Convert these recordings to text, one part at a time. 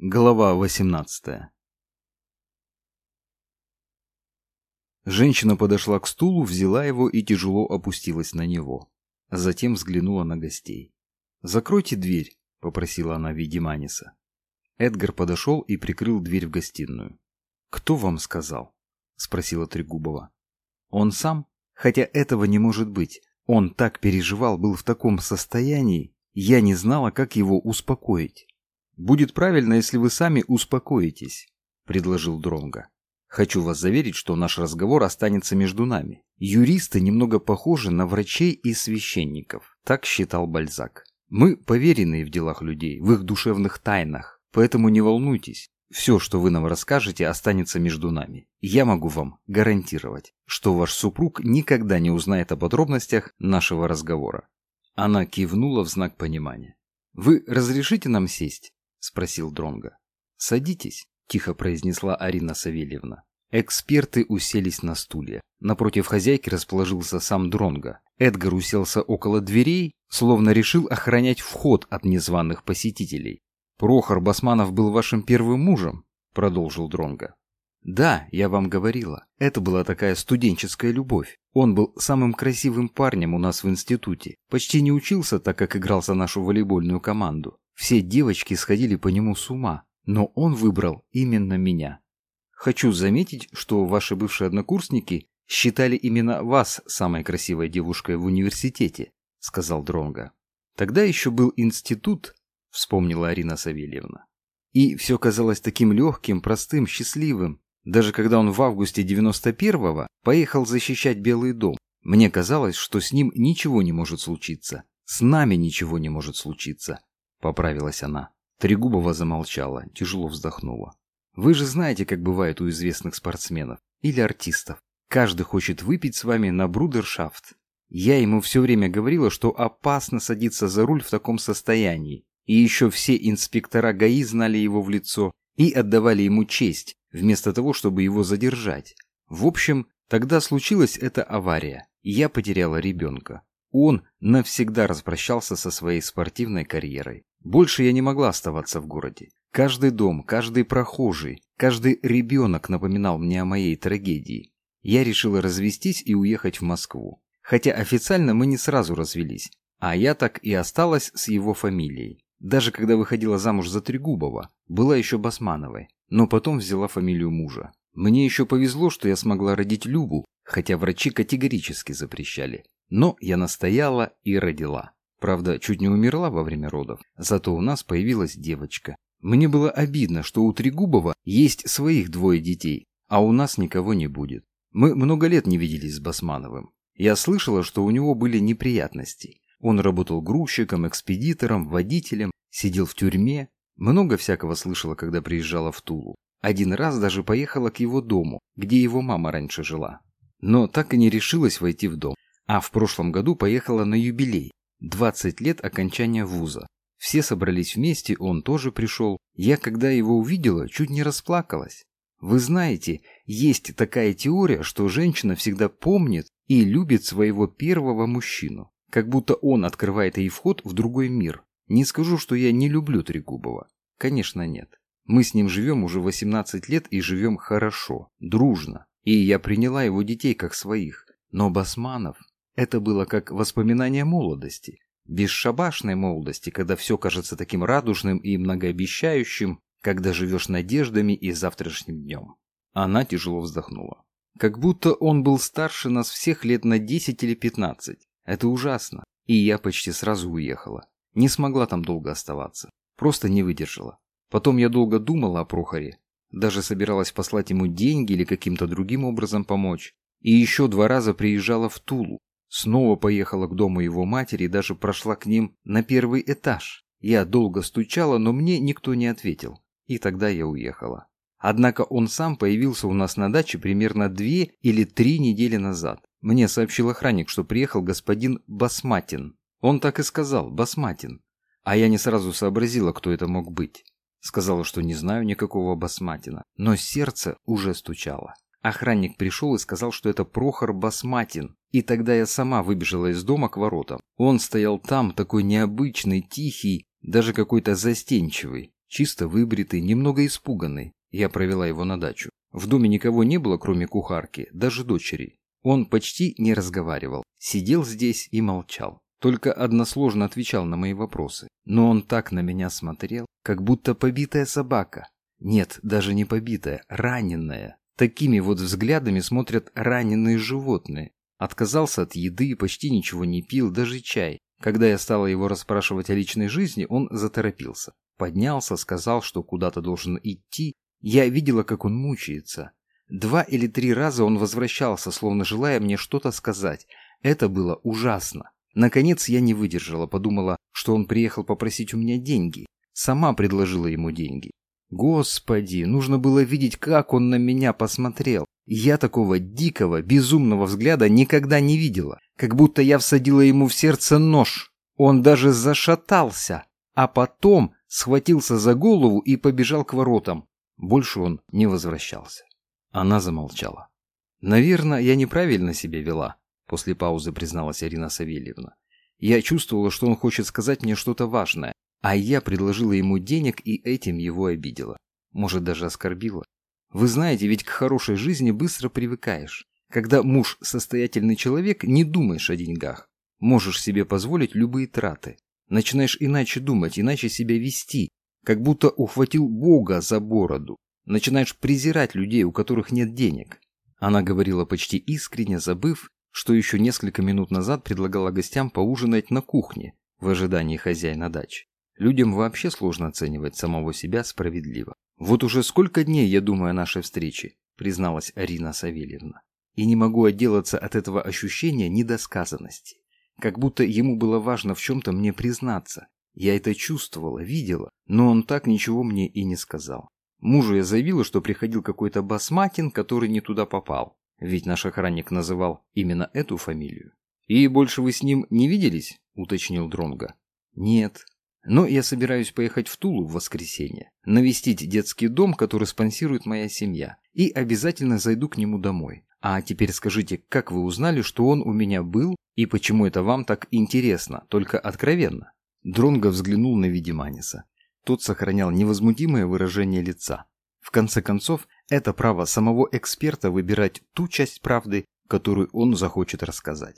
Глава 18 Женщина подошла к стулу, взяла его и тяжело опустилась на него. Затем взглянула на гостей. «Закройте дверь», — попросила она Видиманиса. Эдгар подошел и прикрыл дверь в гостиную. «Кто вам сказал?» — спросила Трегубова. «Он сам? Хотя этого не может быть. Он так переживал, был в таком состоянии. Я не знала, как его успокоить». Будет правильно, если вы сами успокоитесь, предложил Дронга. Хочу вас заверить, что наш разговор останется между нами. Юристы немного похожи на врачей и священников, так считал Бальзак. Мы поверенные в делах людей, в их душевных тайнах, поэтому не волнуйтесь. Все, что вы нам расскажете, останется между нами. Я могу вам гарантировать, что ваш супруг никогда не узнает о подробностях нашего разговора. Она кивнула в знак понимания. Вы разрешите нам сесть? Спросил Дронга. Садитесь, тихо произнесла Арина Савельевна. Эксперты уселись на стулья. Напротив хозяйки расположился сам Дронга. Эдгар уселся около дверей, словно решил охранять вход от незваных посетителей. Прохор Басманов был вашим первым мужем, продолжил Дронга. Да, я вам говорила. Это была такая студенческая любовь. Он был самым красивым парнем у нас в институте. Почти не учился, так как играл за нашу волейбольную команду. Все девочки сходили по нему с ума, но он выбрал именно меня. Хочу заметить, что ваши бывшие однокурсники считали именно вас самой красивой девушкой в университете, сказал Дронга. Тогда еще был институт, вспомнила Арина Савельевна. И все казалось таким легким, простым, счастливым. Даже когда он в августе 91-го поехал защищать Белый дом, мне казалось, что с ним ничего не может случиться. С нами ничего не может случиться поправилась она. Трегубова замолчала, тяжело вздохнула. Вы же знаете, как бывает у известных спортсменов или артистов. Каждый хочет выпить с вами на брудершафт. Я ему все время говорила, что опасно садиться за руль в таком состоянии. И еще все инспектора ГАИ знали его в лицо и отдавали ему честь, вместо того, чтобы его задержать. В общем, тогда случилась эта авария, и я потеряла ребенка. Он навсегда распрощался со своей спортивной карьерой. Больше я не могла оставаться в городе. Каждый дом, каждый прохожий, каждый ребенок напоминал мне о моей трагедии. Я решила развестись и уехать в Москву. Хотя официально мы не сразу развелись, а я так и осталась с его фамилией. Даже когда выходила замуж за Трегубова, была еще Басмановой, но потом взяла фамилию мужа. Мне еще повезло, что я смогла родить Любу, хотя врачи категорически запрещали. Но я настояла и родила. Правда, чуть не умерла во время родов, зато у нас появилась девочка. Мне было обидно, что у Трегубова есть своих двое детей, а у нас никого не будет. Мы много лет не виделись с Басмановым. Я слышала, что у него были неприятности. Он работал грузчиком, экспедитором, водителем, сидел в тюрьме. Много всякого слышала, когда приезжала в Тулу. Один раз даже поехала к его дому, где его мама раньше жила. Но так и не решилась войти в дом. А в прошлом году поехала на юбилей, 20 лет окончания вуза. Все собрались вместе, он тоже пришел. Я, когда его увидела, чуть не расплакалась. Вы знаете, есть такая теория, что женщина всегда помнит и любит своего первого мужчину. Как будто он открывает ей вход в другой мир. Не скажу, что я не люблю Трегубова. Конечно, нет. Мы с ним живем уже 18 лет и живем хорошо, дружно. И я приняла его детей как своих. Но Басманов... Это было как воспоминание молодости. Бесшабашной молодости, когда все кажется таким радужным и многообещающим, когда живешь надеждами и завтрашним днем. Она тяжело вздохнула. Как будто он был старше нас всех лет на 10 или 15. Это ужасно. И я почти сразу уехала. Не смогла там долго оставаться. Просто не выдержала. Потом я долго думала о Прохоре. Даже собиралась послать ему деньги или каким-то другим образом помочь. И еще два раза приезжала в Тулу. Снова поехала к дому его матери и даже прошла к ним на первый этаж. Я долго стучала, но мне никто не ответил. И тогда я уехала. Однако он сам появился у нас на даче примерно две или три недели назад. Мне сообщил охранник, что приехал господин Басматин. Он так и сказал, Басматин. А я не сразу сообразила, кто это мог быть. Сказала, что не знаю никакого Басматина, но сердце уже стучало. Охранник пришел и сказал, что это Прохор Басматин. И тогда я сама выбежала из дома к воротам. Он стоял там, такой необычный, тихий, даже какой-то застенчивый. чисто выбритый, немного испуганный. Я провела его на дачу. В доме никого не было, кроме кухарки, даже дочери. Он почти не разговаривал, сидел здесь и молчал. Только односложно отвечал на мои вопросы. Но он так на меня смотрел, как будто побитая собака. Нет, даже не побитая, раненая. Такими вот взглядами смотрят раненые животные. Отказался от еды, почти ничего не пил, даже чай. Когда я стала его расспрашивать о личной жизни, он заторопился. Поднялся, сказал, что куда-то должен идти. Я видела, как он мучается. Два или три раза он возвращался, словно желая мне что-то сказать. Это было ужасно. Наконец я не выдержала, подумала, что он приехал попросить у меня деньги. Сама предложила ему деньги. Господи, нужно было видеть, как он на меня посмотрел. Я такого дикого, безумного взгляда никогда не видела. Как будто я всадила ему в сердце нож. Он даже зашатался, а потом схватился за голову и побежал к воротам. Больше он не возвращался. Она замолчала. «Наверное, я неправильно себя вела», — после паузы призналась Арина Савельевна. «Я чувствовала, что он хочет сказать мне что-то важное, а я предложила ему денег и этим его обидела. Может, даже оскорбила. Вы знаете, ведь к хорошей жизни быстро привыкаешь. Когда муж состоятельный человек, не думаешь о деньгах. Можешь себе позволить любые траты. Начинаешь иначе думать, иначе себя вести, как будто ухватил Бога за бороду. Начинаешь презирать людей, у которых нет денег. Она говорила почти искренне, забыв, что еще несколько минут назад предлагала гостям поужинать на кухне в ожидании хозяина дачи. Людям вообще сложно оценивать самого себя справедливо. «Вот уже сколько дней я думаю о нашей встрече», призналась Арина Савельевна. «И не могу отделаться от этого ощущения недосказанности. Как будто ему было важно в чем-то мне признаться. Я это чувствовала, видела, но он так ничего мне и не сказал. Мужу я заявила, что приходил какой-то басматин, который не туда попал. Ведь наш охранник называл именно эту фамилию. «И больше вы с ним не виделись?» – уточнил Дронга. «Нет, но я собираюсь поехать в Тулу в воскресенье, навестить детский дом, который спонсирует моя семья, и обязательно зайду к нему домой. А теперь скажите, как вы узнали, что он у меня был, и почему это вам так интересно, только откровенно?» Дронго взглянул на Видиманиса. Тот сохранял невозмутимое выражение лица. В конце концов, это право самого эксперта выбирать ту часть правды, которую он захочет рассказать.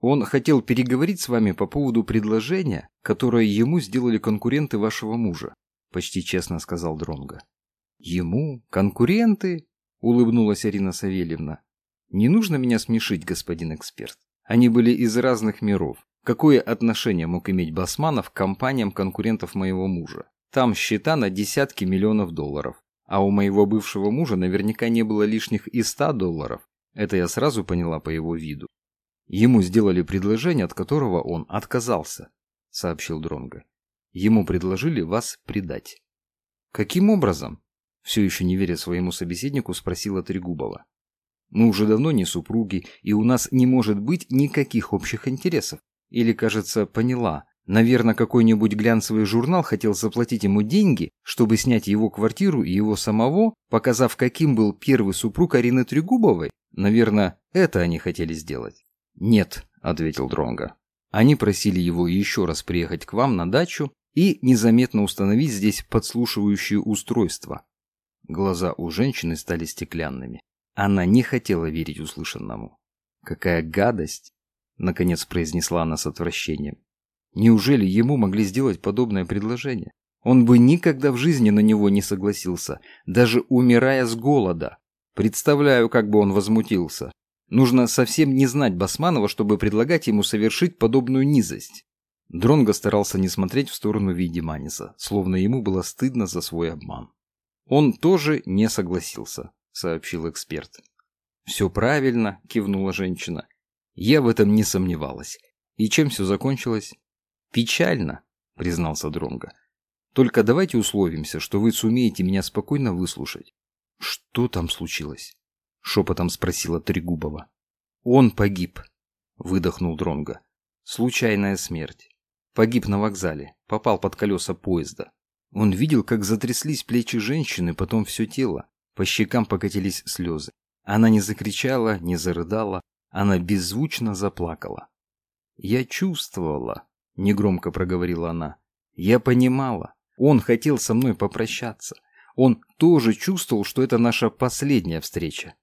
Он хотел переговорить с вами по поводу предложения, которое ему сделали конкуренты вашего мужа, почти честно сказал Дронга. Ему конкуренты? улыбнулась Арина Савельевна. Не нужно меня смешить, господин эксперт. Они были из разных миров. Какое отношение мог иметь Басманов к компаниям конкурентов моего мужа? Там счета на десятки миллионов долларов. А у моего бывшего мужа наверняка не было лишних и ста долларов. Это я сразу поняла по его виду. Ему сделали предложение, от которого он отказался, сообщил Дронга. Ему предложили вас предать. Каким образом? Все еще не веря своему собеседнику, спросила Трегубова. Мы уже давно не супруги, и у нас не может быть никаких общих интересов. Или, кажется, поняла. Наверное, какой-нибудь глянцевый журнал хотел заплатить ему деньги, чтобы снять его квартиру и его самого, показав, каким был первый супруг Арины Трегубовой. Наверное, это они хотели сделать. «Нет», — ответил Дронга. «Они просили его еще раз приехать к вам на дачу и незаметно установить здесь подслушивающее устройство». Глаза у женщины стали стеклянными. Она не хотела верить услышанному. «Какая гадость!» — наконец произнесла она с отвращением. «Неужели ему могли сделать подобное предложение? Он бы никогда в жизни на него не согласился, даже умирая с голода. Представляю, как бы он возмутился. Нужно совсем не знать Басманова, чтобы предлагать ему совершить подобную низость. Дронго старался не смотреть в сторону Видиманиса, словно ему было стыдно за свой обман. Он тоже не согласился, сообщил эксперт. «Все правильно», — кивнула женщина. «Я в этом не сомневалась. И чем все закончилось?» «Печально», — признался Дронго. «Только давайте условимся, что вы сумеете меня спокойно выслушать». «Что там случилось?» Шепотом спросила Трегубова. Он погиб, выдохнул Дронга. Случайная смерть. Погиб на вокзале, попал под колеса поезда. Он видел, как затряслись плечи женщины, потом все тело. По щекам покатились слезы. Она не закричала, не зарыдала, она беззвучно заплакала. «Я чувствовала», — негромко проговорила она. «Я понимала. Он хотел со мной попрощаться. Он тоже чувствовал, что это наша последняя встреча.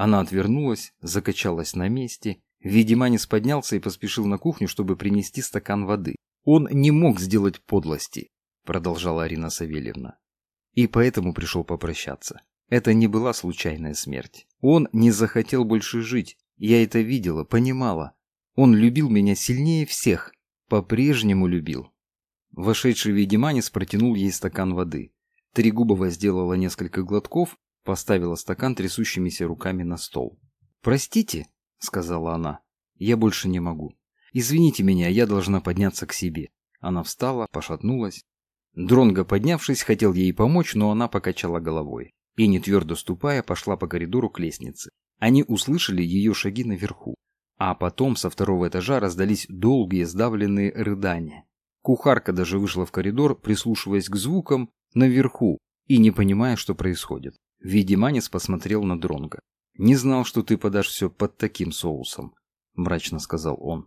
Она отвернулась, закачалась на месте. Видиманис поднялся и поспешил на кухню, чтобы принести стакан воды. Он не мог сделать подлости, продолжала Арина Савельевна. И поэтому пришел попрощаться. Это не была случайная смерть. Он не захотел больше жить. Я это видела, понимала. Он любил меня сильнее всех. По-прежнему любил. Вошедший Ведиманис протянул ей стакан воды. Трегубова сделала несколько глотков, поставила стакан трясущимися руками на стол. «Простите», — сказала она, — «я больше не могу. Извините меня, я должна подняться к себе». Она встала, пошатнулась. Дронго, поднявшись, хотел ей помочь, но она покачала головой и, не твердо ступая, пошла по коридору к лестнице. Они услышали ее шаги наверху. А потом со второго этажа раздались долгие сдавленные рыдания. Кухарка даже вышла в коридор, прислушиваясь к звукам наверху и не понимая, что происходит. Видиманец посмотрел на Дронга. «Не знал, что ты подашь все под таким соусом», — мрачно сказал он.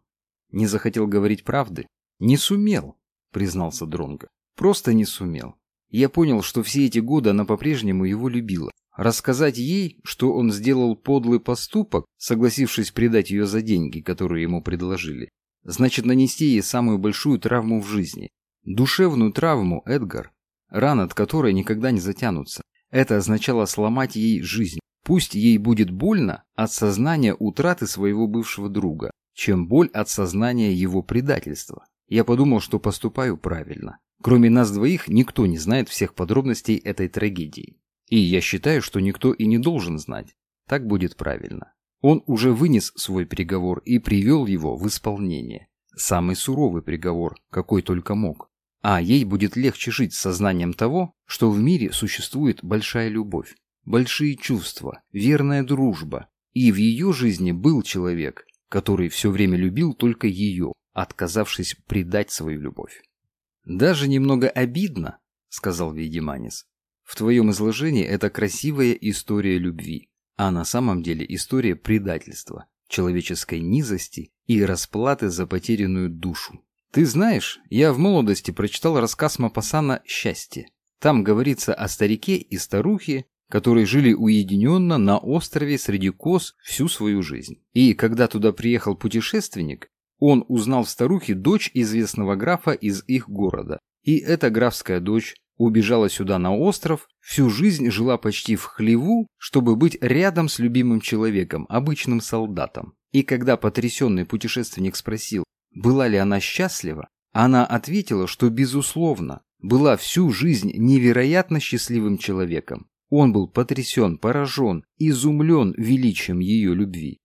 «Не захотел говорить правды?» «Не сумел», — признался Дронга. «Просто не сумел. Я понял, что все эти годы она по-прежнему его любила. Рассказать ей, что он сделал подлый поступок, согласившись предать ее за деньги, которые ему предложили, значит нанести ей самую большую травму в жизни. Душевную травму, Эдгар, ран от которой никогда не затянутся. Это означало сломать ей жизнь. Пусть ей будет больно от сознания утраты своего бывшего друга, чем боль от сознания его предательства. Я подумал, что поступаю правильно. Кроме нас двоих, никто не знает всех подробностей этой трагедии. И я считаю, что никто и не должен знать. Так будет правильно. Он уже вынес свой приговор и привел его в исполнение. Самый суровый приговор, какой только мог. А ей будет легче жить с сознанием того, что в мире существует большая любовь, большие чувства, верная дружба. И в ее жизни был человек, который все время любил только ее, отказавшись предать свою любовь. «Даже немного обидно», — сказал Ведиманис, в твоем изложении это красивая история любви, а на самом деле история предательства, человеческой низости и расплаты за потерянную душу. Ты знаешь, я в молодости прочитал рассказ Мапасана «Счастье». Там говорится о старике и старухе, которые жили уединенно на острове среди коз всю свою жизнь. И когда туда приехал путешественник, он узнал в старухе дочь известного графа из их города. И эта графская дочь убежала сюда на остров, всю жизнь жила почти в хлеву, чтобы быть рядом с любимым человеком, обычным солдатом. И когда потрясенный путешественник спросил, была ли она счастлива, она ответила, что безусловно, была всю жизнь невероятно счастливым человеком. Он был потрясен, поражен, изумлен величием ее любви.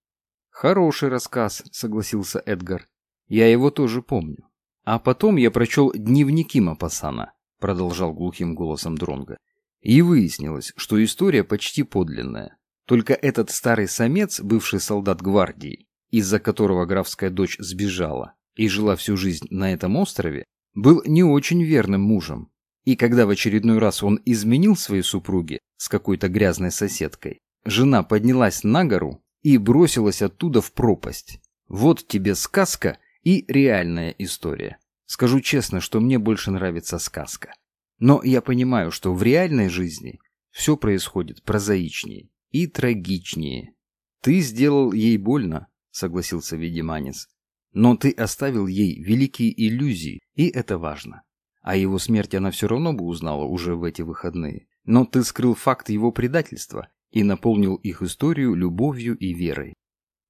«Хороший рассказ», — согласился Эдгар. «Я его тоже помню. А потом я прочел дневники Мапасана продолжал глухим голосом Дронга. И выяснилось, что история почти подлинная. Только этот старый самец, бывший солдат гвардии, из-за которого графская дочь сбежала и жила всю жизнь на этом острове, был не очень верным мужем. И когда в очередной раз он изменил своей супруге с какой-то грязной соседкой, жена поднялась на гору и бросилась оттуда в пропасть. Вот тебе сказка и реальная история. Скажу честно, что мне больше нравится сказка. Но я понимаю, что в реальной жизни все происходит прозаичнее и трагичнее. Ты сделал ей больно, согласился Ведиманис. Но ты оставил ей великие иллюзии, и это важно. О его смерти она все равно бы узнала уже в эти выходные. Но ты скрыл факт его предательства и наполнил их историю любовью и верой.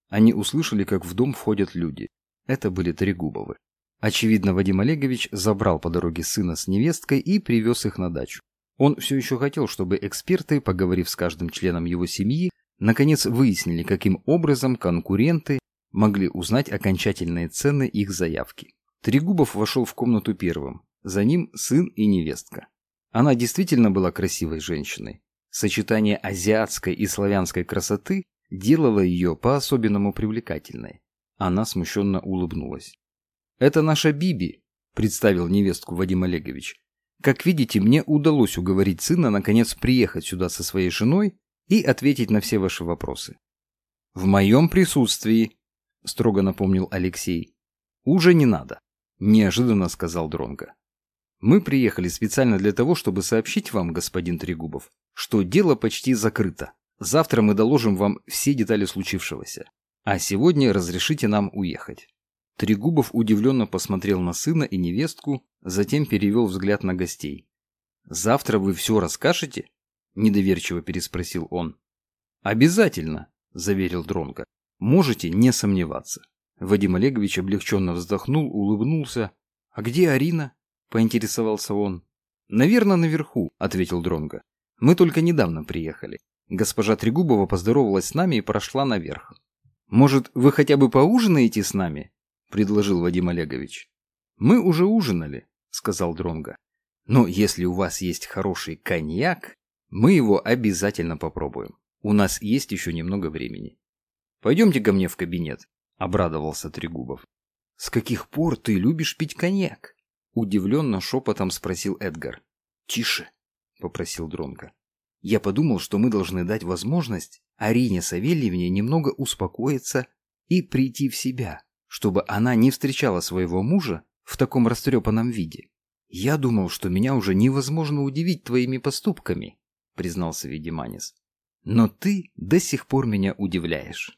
Они услышали, как в дом входят люди. Это были Трегубовы. Очевидно, Вадим Олегович забрал по дороге сына с невесткой и привез их на дачу. Он все еще хотел, чтобы эксперты, поговорив с каждым членом его семьи, наконец выяснили, каким образом конкуренты могли узнать окончательные цены их заявки. Трегубов вошел в комнату первым, за ним сын и невестка. Она действительно была красивой женщиной. Сочетание азиатской и славянской красоты делало ее по-особенному привлекательной. Она смущенно улыбнулась. «Это наша Биби», – представил невестку Вадим Олегович. «Как видите, мне удалось уговорить сына наконец приехать сюда со своей женой и ответить на все ваши вопросы». «В моем присутствии», – строго напомнил Алексей. «Уже не надо», – неожиданно сказал Дронго. Мы приехали специально для того, чтобы сообщить вам, господин Трегубов, что дело почти закрыто. Завтра мы доложим вам все детали случившегося. А сегодня разрешите нам уехать». Трегубов удивленно посмотрел на сына и невестку, затем перевел взгляд на гостей. «Завтра вы все расскажете?» – недоверчиво переспросил он. «Обязательно», – заверил Дронго. «Можете не сомневаться». Вадим Олегович облегченно вздохнул, улыбнулся. «А где Арина?» – поинтересовался он. «Наверное, наверху», – ответил Дронго. «Мы только недавно приехали. Госпожа Трегубова поздоровалась с нами и прошла наверх. «Может, вы хотя бы поужинаете с нами?» – предложил Вадим Олегович. «Мы уже ужинали», – сказал Дронга. «Но если у вас есть хороший коньяк, мы его обязательно попробуем. У нас есть еще немного времени». «Пойдемте ко мне в кабинет», – обрадовался Трегубов. «С каких пор ты любишь пить коньяк?» – удивленно шепотом спросил Эдгар. «Тише», – попросил Дронга. Я подумал, что мы должны дать возможность Арине Савельевне немного успокоиться и прийти в себя, чтобы она не встречала своего мужа в таком растрепанном виде. «Я думал, что меня уже невозможно удивить твоими поступками», — признался Ведиманис. «Но ты до сих пор меня удивляешь».